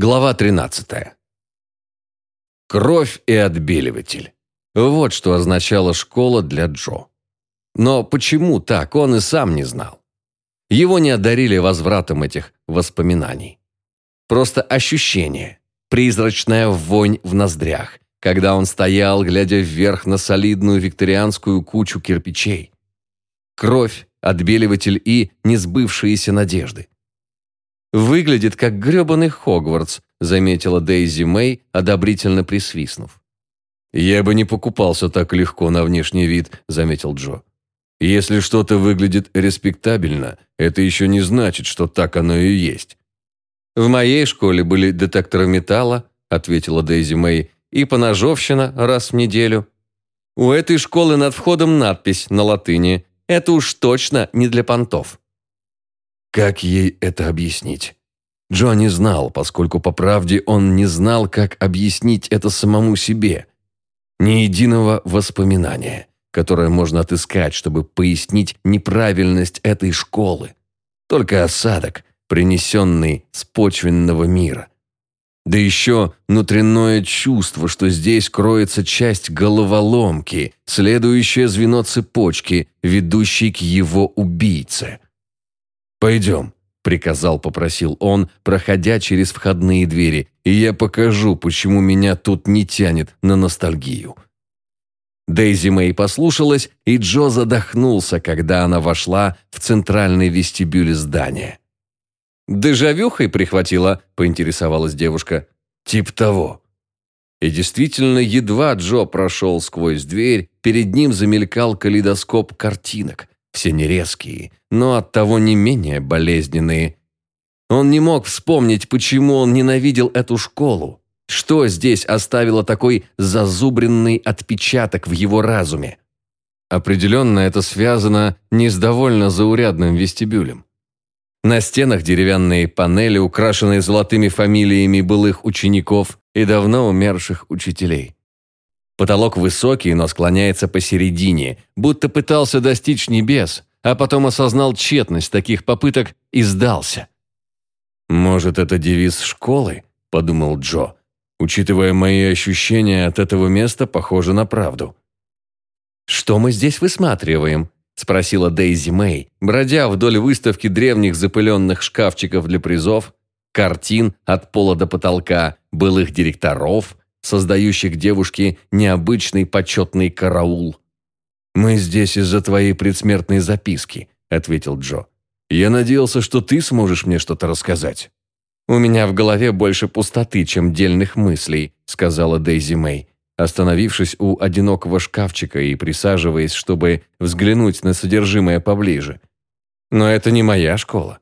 Глава 13. Кровь и отбеливатель. Вот что означала школа для Джо. Но почему так, он и сам не знал. Его не одарили возвратом этих воспоминаний. Просто ощущение, призрачная вонь в ноздрях, когда он стоял, глядя вверх на солидную викторианскую кучу кирпичей. Кровь, отбеливатель и несбывшиеся надежды. «Выглядит как грёбаный Хогвартс», заметила Дейзи Мэй, одобрительно присвистнув. «Я бы не покупался так легко на внешний вид», заметил Джо. «Если что-то выглядит респектабельно, это еще не значит, что так оно и есть». «В моей школе были детекторы металла», ответила Дейзи Мэй, «и поножовщина раз в неделю. У этой школы над входом надпись на латыни. Это уж точно не для понтов». Как ей это объяснить? Джо не знал, поскольку по правде он не знал, как объяснить это самому себе. Ни единого воспоминания, которое можно отыскать, чтобы пояснить неправильность этой школы. Только осадок, принесенный с почвенного мира. Да еще внутреннее чувство, что здесь кроется часть головоломки, следующее звено цепочки, ведущей к его убийце – «Пойдем», – приказал, попросил он, проходя через входные двери, «и я покажу, почему меня тут не тянет на ностальгию». Дейзи Мэй послушалась, и Джо задохнулся, когда она вошла в центральный вестибюль здания. «Дежавюхой прихватила?» – поинтересовалась девушка. «Тип того». И действительно, едва Джо прошел сквозь дверь, перед ним замелькал калейдоскоп картинок все нерезкие, но оттого не менее болезненные. Он не мог вспомнить, почему он ненавидел эту школу. Что здесь оставило такой зазубренный отпечаток в его разуме? Определенно это связано не с довольно заурядным вестибюлем. На стенах деревянные панели, украшенные золотыми фамилиями былых учеников и давно умерших учителей. Потолок высокий, но склоняется посередине, будто пытался достичь небес, а потом осознал тщетность таких попыток и сдался. «Может, это девиз школы?» – подумал Джо. «Учитывая мои ощущения от этого места, похоже на правду». «Что мы здесь высматриваем?» – спросила Дейзи Мэй, бродя вдоль выставки древних запыленных шкафчиков для призов, картин от пола до потолка, былых директоров, создающих девушке необычный почетный караул. «Мы здесь из-за твоей предсмертной записки», — ответил Джо. «Я надеялся, что ты сможешь мне что-то рассказать». «У меня в голове больше пустоты, чем дельных мыслей», — сказала Дейзи Мэй, остановившись у одинокого шкафчика и присаживаясь, чтобы взглянуть на содержимое поближе. «Но это не моя школа.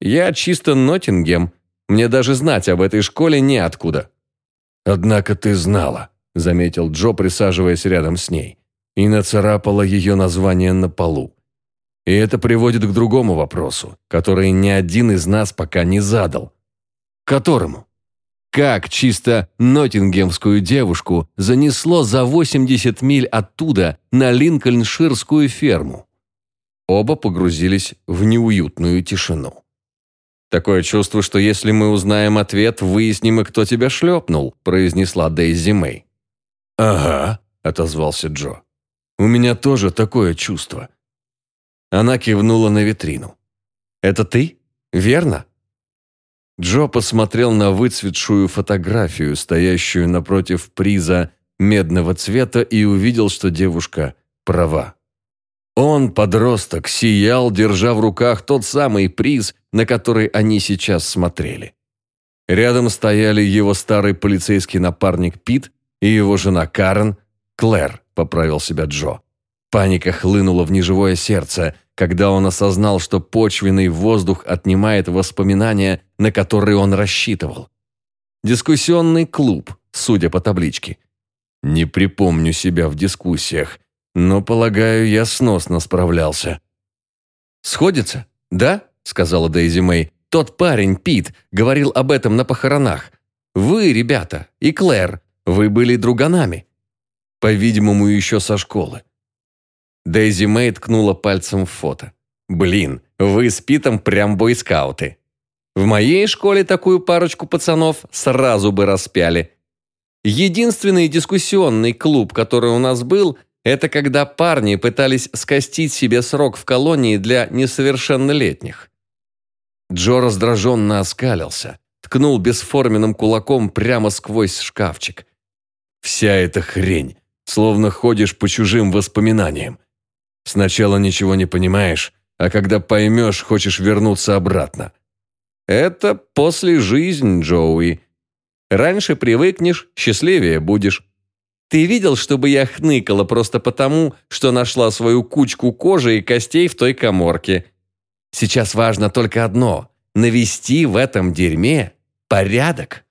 Я чисто Ноттингем. Мне даже знать об этой школе неоткуда». «Однако ты знала», – заметил Джо, присаживаясь рядом с ней, и нацарапала ее название на полу. И это приводит к другому вопросу, который ни один из нас пока не задал. Которому? Как чисто ноттингемскую девушку занесло за 80 миль оттуда на Линкольнширскую ферму? Оба погрузились в неуютную тишину. «Такое чувство, что если мы узнаем ответ, выясним и кто тебя шлепнул», произнесла Дейзи Мэй. «Ага», — отозвался Джо. «У меня тоже такое чувство». Она кивнула на витрину. «Это ты? Верно?» Джо посмотрел на выцветшую фотографию, стоящую напротив приза медного цвета, и увидел, что девушка права. Он, подросток, сиял, держа в руках тот самый приз, на который они сейчас смотрели. Рядом стояли его старый полицейский напарник Пит и его жена Карен, Клэр, поправил себя Джо. Паника хлынула в неживое сердце, когда он осознал, что почвенный воздух отнимает воспоминания, на которые он рассчитывал. Дискуссионный клуб, судя по табличке. Не припомню себя в дискуссиях, но, полагаю, я сносно справлялся. «Сходится, да?» – сказала Дейзи Мэй. «Тот парень, Пит, говорил об этом на похоронах. Вы, ребята, и Клэр, вы были друганами. По-видимому, еще со школы». Дейзи Мэй ткнула пальцем в фото. «Блин, вы с Питом прям бойскауты». В моей школе такую парочку пацанов сразу бы распяли. Единственный дискуссионный клуб, который у нас был, это когда парни пытались скостить себе срок в колонии для несовершеннолетних. Джо раздраженно оскалился, ткнул бесформенным кулаком прямо сквозь шкафчик. «Вся эта хрень, словно ходишь по чужим воспоминаниям. Сначала ничего не понимаешь, а когда поймешь, хочешь вернуться обратно. Это после жизнь, Джоуи. Раньше привыкнешь, счастливее будешь. Ты видел, чтобы я хныкала просто потому, что нашла свою кучку кожи и костей в той коморке? Сейчас важно только одно – навести в этом дерьме порядок.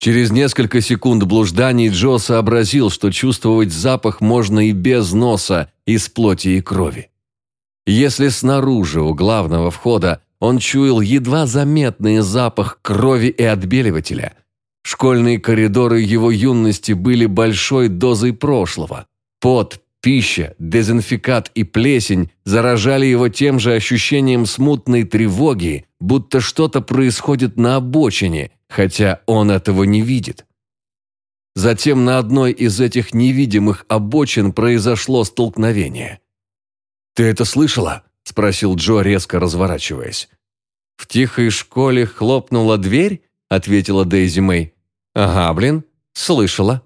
Через несколько секунд блужданий Джо сообразил, что чувствовать запах можно и без носа, из плоти и крови. Если снаружи, у главного входа, он чуял едва заметный запах крови и отбеливателя, школьные коридоры его юности были большой дозой прошлого. Пот, пища, дезинфикат и плесень заражали его тем же ощущением смутной тревоги, будто что-то происходит на обочине, хотя он этого не видит. Затем на одной из этих невидимых обочин произошло столкновение. «Ты это слышала?» – спросил Джо, резко разворачиваясь. «В тихой школе хлопнула дверь?» – ответила Дейзи Мэй. «Ага, блин, слышала».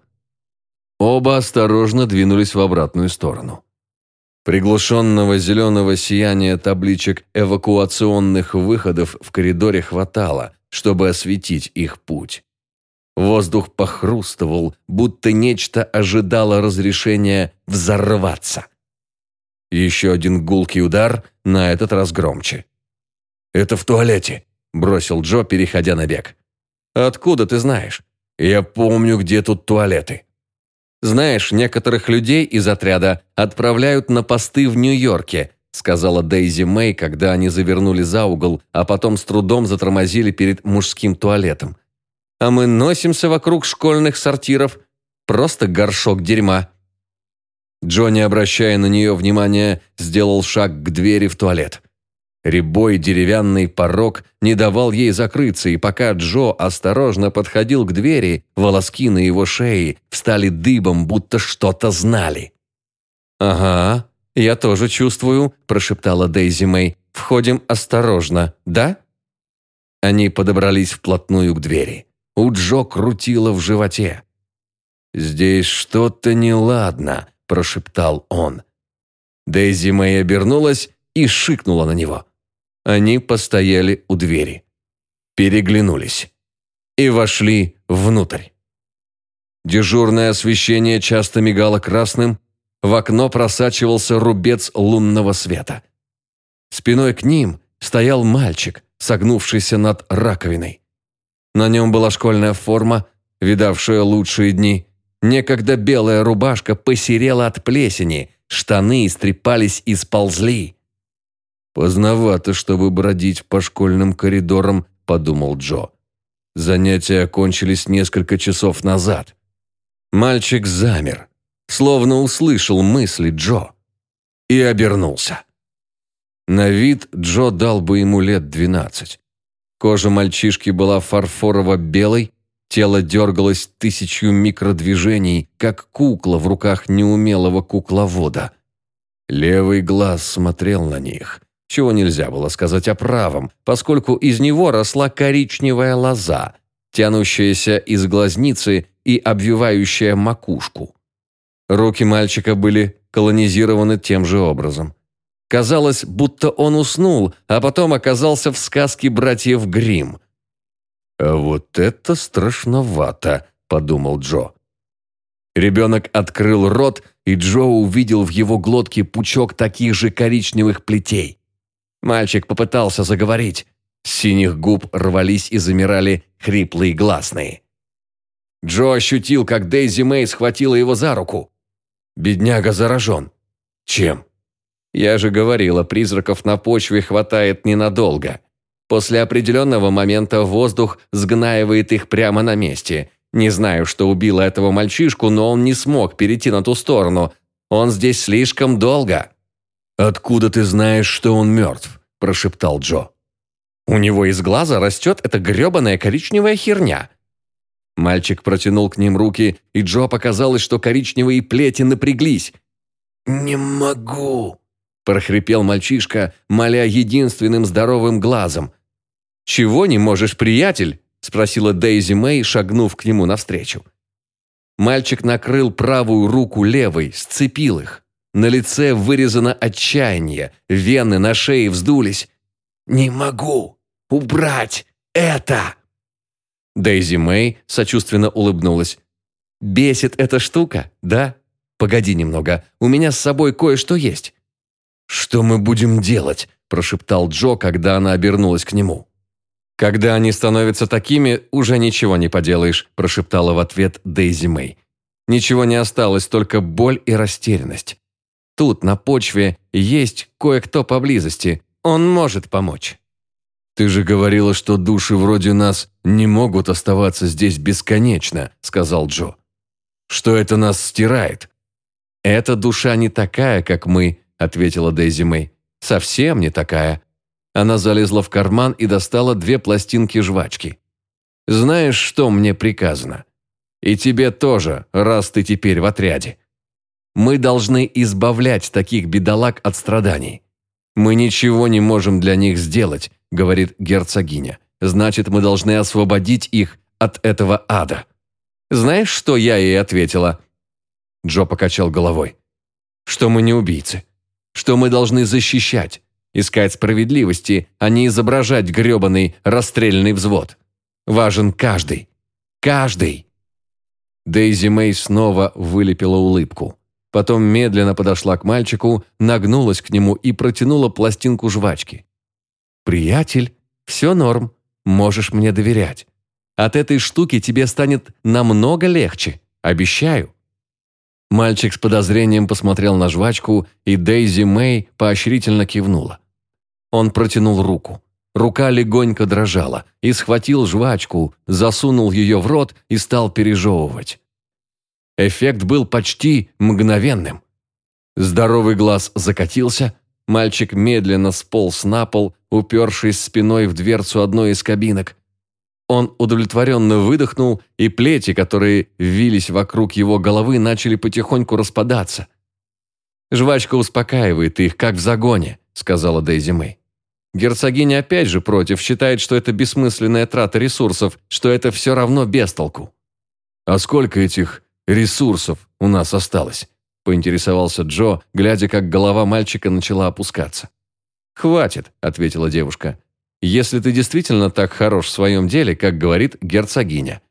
Оба осторожно двинулись в обратную сторону. Приглушенного зеленого сияния табличек эвакуационных выходов в коридоре хватало, чтобы осветить их путь. Воздух похрустывал, будто нечто ожидало разрешения взорваться. Еще один гулкий удар, на этот раз громче. «Это в туалете», – бросил Джо, переходя на бег. «Откуда ты знаешь?» «Я помню, где тут туалеты». «Знаешь, некоторых людей из отряда отправляют на посты в Нью-Йорке, сказала Дейзи Мэй, когда они завернули за угол, а потом с трудом затормозили перед мужским туалетом. «А мы носимся вокруг школьных сортиров. Просто горшок дерьма». Джонни, обращая на нее внимание, сделал шаг к двери в туалет. Рябой деревянный порог не давал ей закрыться, и пока Джо осторожно подходил к двери, волоски на его шее встали дыбом, будто что-то знали. «Ага, «Я тоже чувствую», – прошептала Дейзи Мэй. «Входим осторожно, да?» Они подобрались вплотную к двери. У Джо крутило в животе. «Здесь что-то неладно», – прошептал он. Дейзи Мэй обернулась и шикнула на него. Они постояли у двери. Переглянулись. И вошли внутрь. Дежурное освещение часто мигало красным, в окно просачивался рубец лунного света. Спиной к ним стоял мальчик, согнувшийся над раковиной. На нем была школьная форма, видавшая лучшие дни. Некогда белая рубашка посерела от плесени, штаны истрепались и сползли. «Поздновато, чтобы бродить по школьным коридорам», – подумал Джо. Занятия окончились несколько часов назад. Мальчик замер словно услышал мысли Джо, и обернулся. На вид Джо дал бы ему лет двенадцать. Кожа мальчишки была фарфорово-белой, тело дергалось тысячью микродвижений, как кукла в руках неумелого кукловода. Левый глаз смотрел на них, чего нельзя было сказать о правом, поскольку из него росла коричневая лоза, тянущаяся из глазницы и обвивающая макушку. Руки мальчика были колонизированы тем же образом. Казалось, будто он уснул, а потом оказался в сказке братьев Гримм. «А вот это страшновато», – подумал Джо. Ребенок открыл рот, и Джо увидел в его глотке пучок таких же коричневых плетей. Мальчик попытался заговорить. С синих губ рвались и замирали хриплые гласные. Джо ощутил, как Дейзи Мэй схватила его за руку. Бедняга заражен. Чем? Я же говорила, призраков на почве хватает ненадолго. После определенного момента воздух сгнаивает их прямо на месте. Не знаю, что убило этого мальчишку, но он не смог перейти на ту сторону. Он здесь слишком долго. «Откуда ты знаешь, что он мертв?» – прошептал Джо. У него из глаза растет эта гребаная коричневая херня. Мальчик протянул к ним руки, и Джо показалось, что коричневые плети напряглись. «Не могу», – прохрипел мальчишка, моля единственным здоровым глазом. «Чего не можешь, приятель?» – спросила Дейзи Мэй, шагнув к нему навстречу. Мальчик накрыл правую руку левой, сцепил их. На лице вырезано отчаяние, вены на шее вздулись. «Не могу убрать это!» Дейзи Мэй сочувственно улыбнулась. «Бесит эта штука, да? Погоди немного, у меня с собой кое-что есть». «Что мы будем делать?» – прошептал Джо, когда она обернулась к нему. «Когда они становятся такими, уже ничего не поделаешь», – прошептала в ответ Дейзи Мэй. «Ничего не осталось, только боль и растерянность. Тут, на почве, есть кое-кто поблизости. Он может помочь». «Ты же говорила, что души вроде нас не могут оставаться здесь бесконечно», – сказал Джо. «Что это нас стирает?» «Эта душа не такая, как мы», – ответила Дейзи Мэй. «Совсем не такая». Она залезла в карман и достала две пластинки жвачки. «Знаешь, что мне приказано? И тебе тоже, раз ты теперь в отряде. Мы должны избавлять таких бедолаг от страданий. Мы ничего не можем для них сделать, говорит герцогиня. Значит, мы должны освободить их от этого ада. Знаешь, что я ей ответила? Джо покачал головой. Что мы не убийцы. Что мы должны защищать, искать справедливости, а не изображать гребаный расстрельный взвод. Важен каждый. Каждый. Дейзи Мэй снова вылепила улыбку. Потом медленно подошла к мальчику, нагнулась к нему и протянула пластинку жвачки. «Приятель, все норм, можешь мне доверять. От этой штуки тебе станет намного легче, обещаю». Мальчик с подозрением посмотрел на жвачку, и Дейзи Мэй поощрительно кивнула. Он протянул руку. Рука легонько дрожала, и схватил жвачку, засунул ее в рот и стал пережевывать. Эффект был почти мгновенным. Здоровый глаз закатился, мальчик медленно сполз на пол, упершись спиной в дверцу одной из кабинок. Он удовлетворенно выдохнул, и плети, которые вились вокруг его головы, начали потихоньку распадаться. «Жвачка успокаивает их, как в загоне», — сказала Дейзи Мэй. Герцогиня опять же против, считает, что это бессмысленная трата ресурсов, что это все равно бестолку. «А сколько этих ресурсов у нас осталось?» – поинтересовался Джо, глядя, как голова мальчика начала опускаться. «Хватит», – ответила девушка. «Если ты действительно так хорош в своем деле, как говорит герцогиня».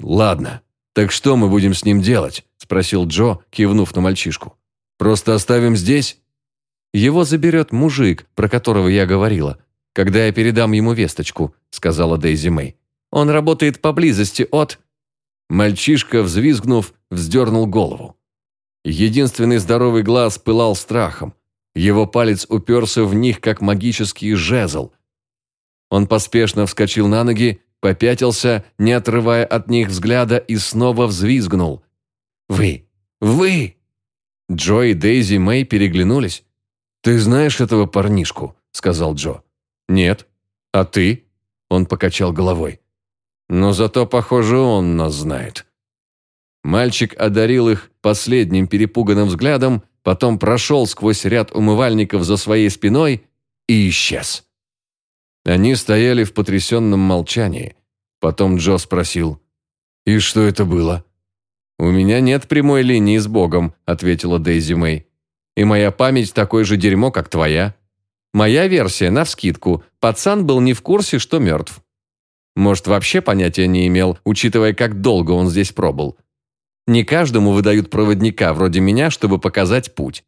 «Ладно, так что мы будем с ним делать?» – спросил Джо, кивнув на мальчишку. «Просто оставим здесь?» «Его заберет мужик, про которого я говорила, когда я передам ему весточку», – сказала Дейзи Мэй. «Он работает поблизости от...» Мальчишка, взвизгнув, вздернул голову. Единственный здоровый глаз пылал страхом. Его палец уперся в них, как магический жезл. Он поспешно вскочил на ноги, попятился, не отрывая от них взгляда, и снова взвизгнул. «Вы! Вы!» Джо и Дейзи Мэй переглянулись. «Ты знаешь этого парнишку?» – сказал Джо. «Нет. А ты?» – он покачал головой. Но зато, похоже, он нас знает. Мальчик одарил их последним перепуганным взглядом, потом прошел сквозь ряд умывальников за своей спиной и исчез. Они стояли в потрясенном молчании. Потом Джо спросил, «И что это было?» «У меня нет прямой линии с Богом», — ответила Дейзи Мэй. «И моя память такое же дерьмо, как твоя. Моя версия, навскидку, пацан был не в курсе, что мертв. Может, вообще понятия не имел, учитывая, как долго он здесь пробыл. Не каждому выдают проводника, вроде меня, чтобы показать путь.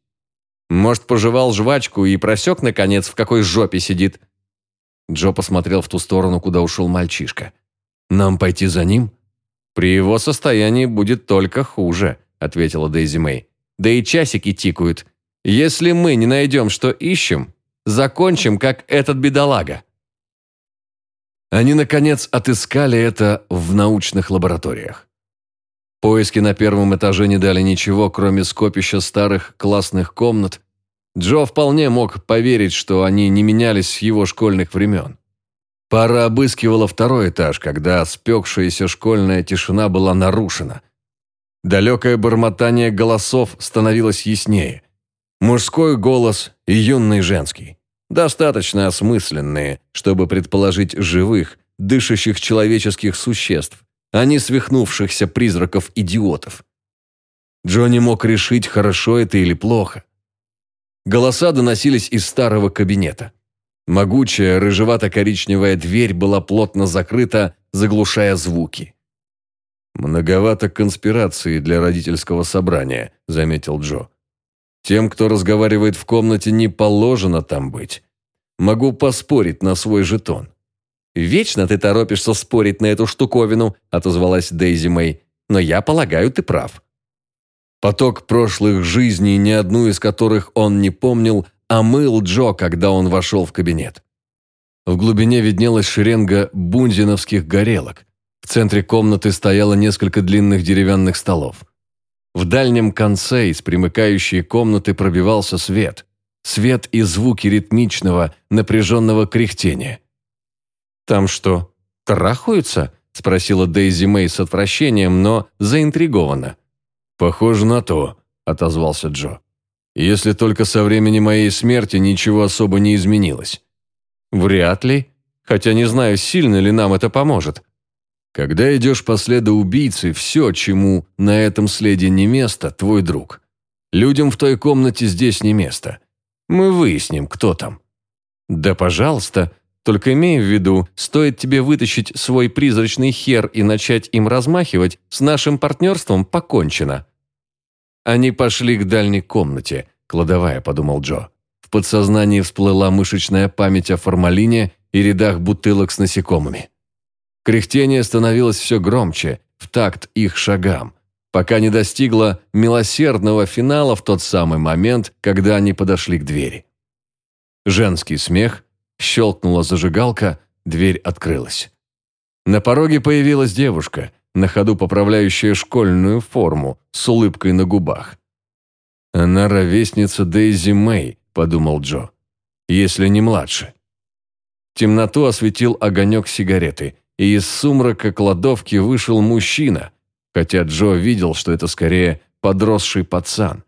Может, пожевал жвачку и просек, наконец, в какой жопе сидит. Джо посмотрел в ту сторону, куда ушел мальчишка. «Нам пойти за ним?» «При его состоянии будет только хуже», — ответила Дейзи Мэй. «Да и часики тикают. Если мы не найдем, что ищем, закончим, как этот бедолага». Они, наконец, отыскали это в научных лабораториях. Поиски на первом этаже не дали ничего, кроме скопища старых классных комнат. Джо вполне мог поверить, что они не менялись с его школьных времен. Пара обыскивала второй этаж, когда спекшаяся школьная тишина была нарушена. Далекое бормотание голосов становилось яснее. Мужской голос и юный женский. Достаточно осмысленные, чтобы предположить живых, дышащих человеческих существ, а не свихнувшихся призраков-идиотов. Джонни мог решить, хорошо это или плохо. Голоса доносились из старого кабинета. Могучая рыжевато-коричневая дверь была плотно закрыта, заглушая звуки. «Многовато конспирации для родительского собрания», – заметил Джо. «Тем, кто разговаривает в комнате, не положено там быть. Могу поспорить на свой жетон». «Вечно ты торопишься спорить на эту штуковину», – отозвалась Дейзи Мэй. «Но я полагаю, ты прав». Поток прошлых жизней, ни одну из которых он не помнил, омыл Джо, когда он вошел в кабинет. В глубине виднелась шеренга бунзиновских горелок. В центре комнаты стояло несколько длинных деревянных столов. В дальнем конце из примыкающей комнаты пробивался свет. Свет и звуки ритмичного, напряженного кряхтения. «Там что, трахаются?» – спросила Дейзи Мэй с отвращением, но заинтригована. «Похоже на то», – отозвался Джо. «Если только со времени моей смерти ничего особо не изменилось». «Вряд ли. Хотя не знаю, сильно ли нам это поможет». «Когда идешь по следу убийцы, все, чему на этом следе не место, твой друг. Людям в той комнате здесь не место. Мы выясним, кто там». «Да пожалуйста», только имей в виду, стоит тебе вытащить свой призрачный хер и начать им размахивать, с нашим партнерством покончено». Они пошли к дальней комнате, кладовая, подумал Джо. В подсознании всплыла мышечная память о формалине и рядах бутылок с насекомыми. Кряхтение становилось все громче, в такт их шагам, пока не достигло милосердного финала в тот самый момент, когда они подошли к двери. Женский смех – Щелкнула зажигалка, дверь открылась. На пороге появилась девушка, на ходу поправляющая школьную форму, с улыбкой на губах. «Она ровесница Дейзи Мэй», – подумал Джо, – «если не младше». Темноту осветил огонек сигареты, и из сумрака кладовки вышел мужчина, хотя Джо видел, что это скорее подросший пацан.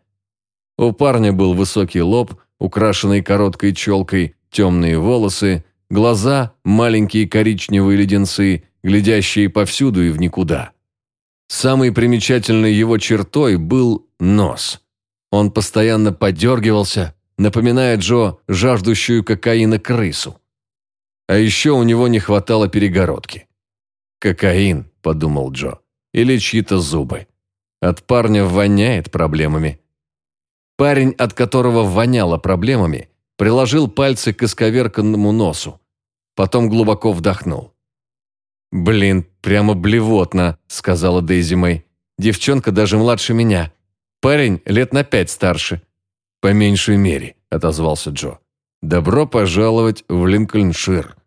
У парня был высокий лоб, украшенный короткой челкой, темные волосы, глаза, маленькие коричневые леденцы, глядящие повсюду и в никуда. Самой примечательной его чертой был нос. Он постоянно подергивался, напоминая Джо жаждущую кокаина крысу. А еще у него не хватало перегородки. «Кокаин», – подумал Джо, – «или чьи-то зубы. От парня воняет проблемами». Парень, от которого воняло проблемами, приложил пальцы к исковерканному носу. Потом глубоко вдохнул. «Блин, прямо блевотно», — сказала Дейзи Мэй. «Девчонка даже младше меня. Парень лет на пять старше». «По меньшей мере», — отозвался Джо. «Добро пожаловать в Линкольншир».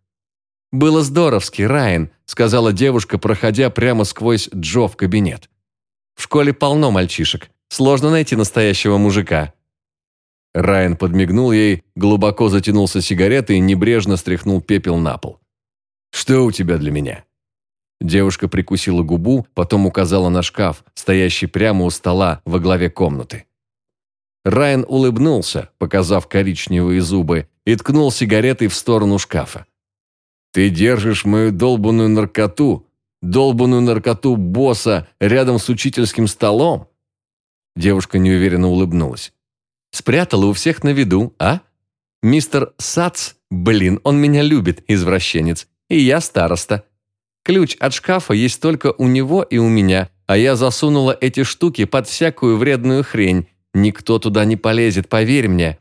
«Было здоровски, Райан», — сказала девушка, проходя прямо сквозь Джо в кабинет. «В школе полно мальчишек. Сложно найти настоящего мужика». Райан подмигнул ей, глубоко затянулся сигаретой и небрежно стряхнул пепел на пол. «Что у тебя для меня?» Девушка прикусила губу, потом указала на шкаф, стоящий прямо у стола во главе комнаты. Райан улыбнулся, показав коричневые зубы, и ткнул сигаретой в сторону шкафа. «Ты держишь мою долбанную наркоту, долбанную наркоту босса рядом с учительским столом?» Девушка неуверенно улыбнулась. Спрятала у всех на виду, а? Мистер Сац, блин, он меня любит, извращенец. И я староста. Ключ от шкафа есть только у него и у меня, а я засунула эти штуки под всякую вредную хрень. Никто туда не полезет, поверь мне».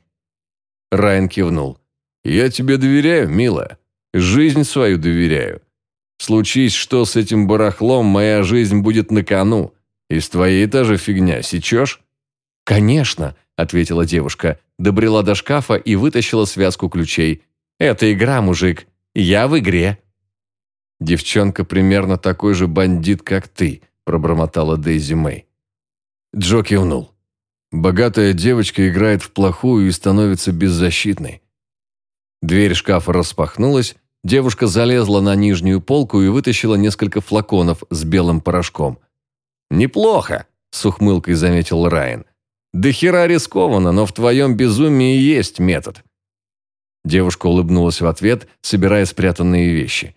Райан кивнул. «Я тебе доверяю, милая. Жизнь свою доверяю. Случись что с этим барахлом, моя жизнь будет на кону. И с твоей та же фигня, сечешь?» «Конечно ответила девушка, добрела до шкафа и вытащила связку ключей. «Это игра, мужик. Я в игре». «Девчонка примерно такой же бандит, как ты», – пробормотала Дейзи Мэй. Джо кивнул. «Богатая девочка играет в плохую и становится беззащитной». Дверь шкафа распахнулась, девушка залезла на нижнюю полку и вытащила несколько флаконов с белым порошком. «Неплохо», – с ухмылкой заметил Райан. «Да хера рискованно, но в твоем безумии есть метод». Девушка улыбнулась в ответ, собирая спрятанные вещи.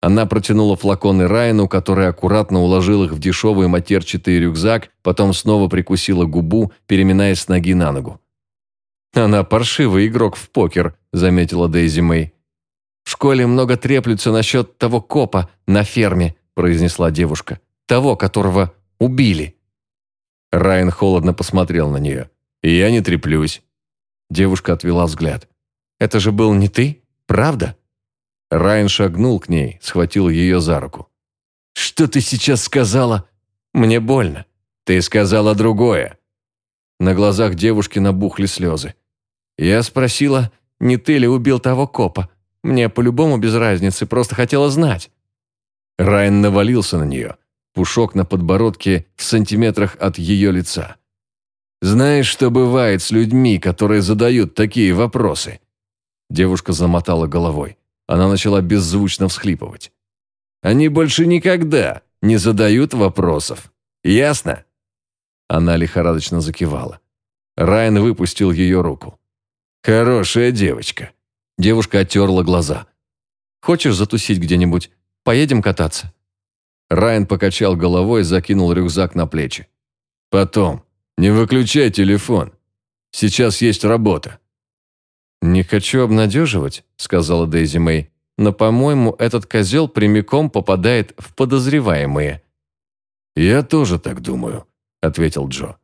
Она протянула флаконы Райану, который аккуратно уложил их в дешевый матерчатый рюкзак, потом снова прикусила губу, переминаясь с ноги на ногу. «Она паршивый игрок в покер», – заметила Дейзи Мэй. «В школе много треплются насчет того копа на ферме», – произнесла девушка. «Того, которого убили». Райан холодно посмотрел на нее. «Я не треплюсь». Девушка отвела взгляд. «Это же был не ты, правда?» Райан шагнул к ней, схватил ее за руку. «Что ты сейчас сказала?» «Мне больно. Ты сказала другое». На глазах девушки набухли слезы. Я спросила, не ты ли убил того копа. Мне по-любому без разницы, просто хотела знать. Райан навалился на нее. Пушок на подбородке в сантиметрах от ее лица. «Знаешь, что бывает с людьми, которые задают такие вопросы?» Девушка замотала головой. Она начала беззвучно всхлипывать. «Они больше никогда не задают вопросов. Ясно?» Она лихорадочно закивала. Райан выпустил ее руку. «Хорошая девочка». Девушка оттерла глаза. «Хочешь затусить где-нибудь? Поедем кататься?» Райан покачал головой и закинул рюкзак на плечи. «Потом. Не выключай телефон. Сейчас есть работа». «Не хочу обнадеживать», — сказала Дейзи Мэй, «но, по-моему, этот козел прямиком попадает в подозреваемые». «Я тоже так думаю», — ответил Джо.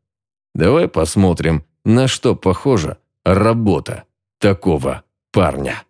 «Давай посмотрим, на что похожа работа такого парня».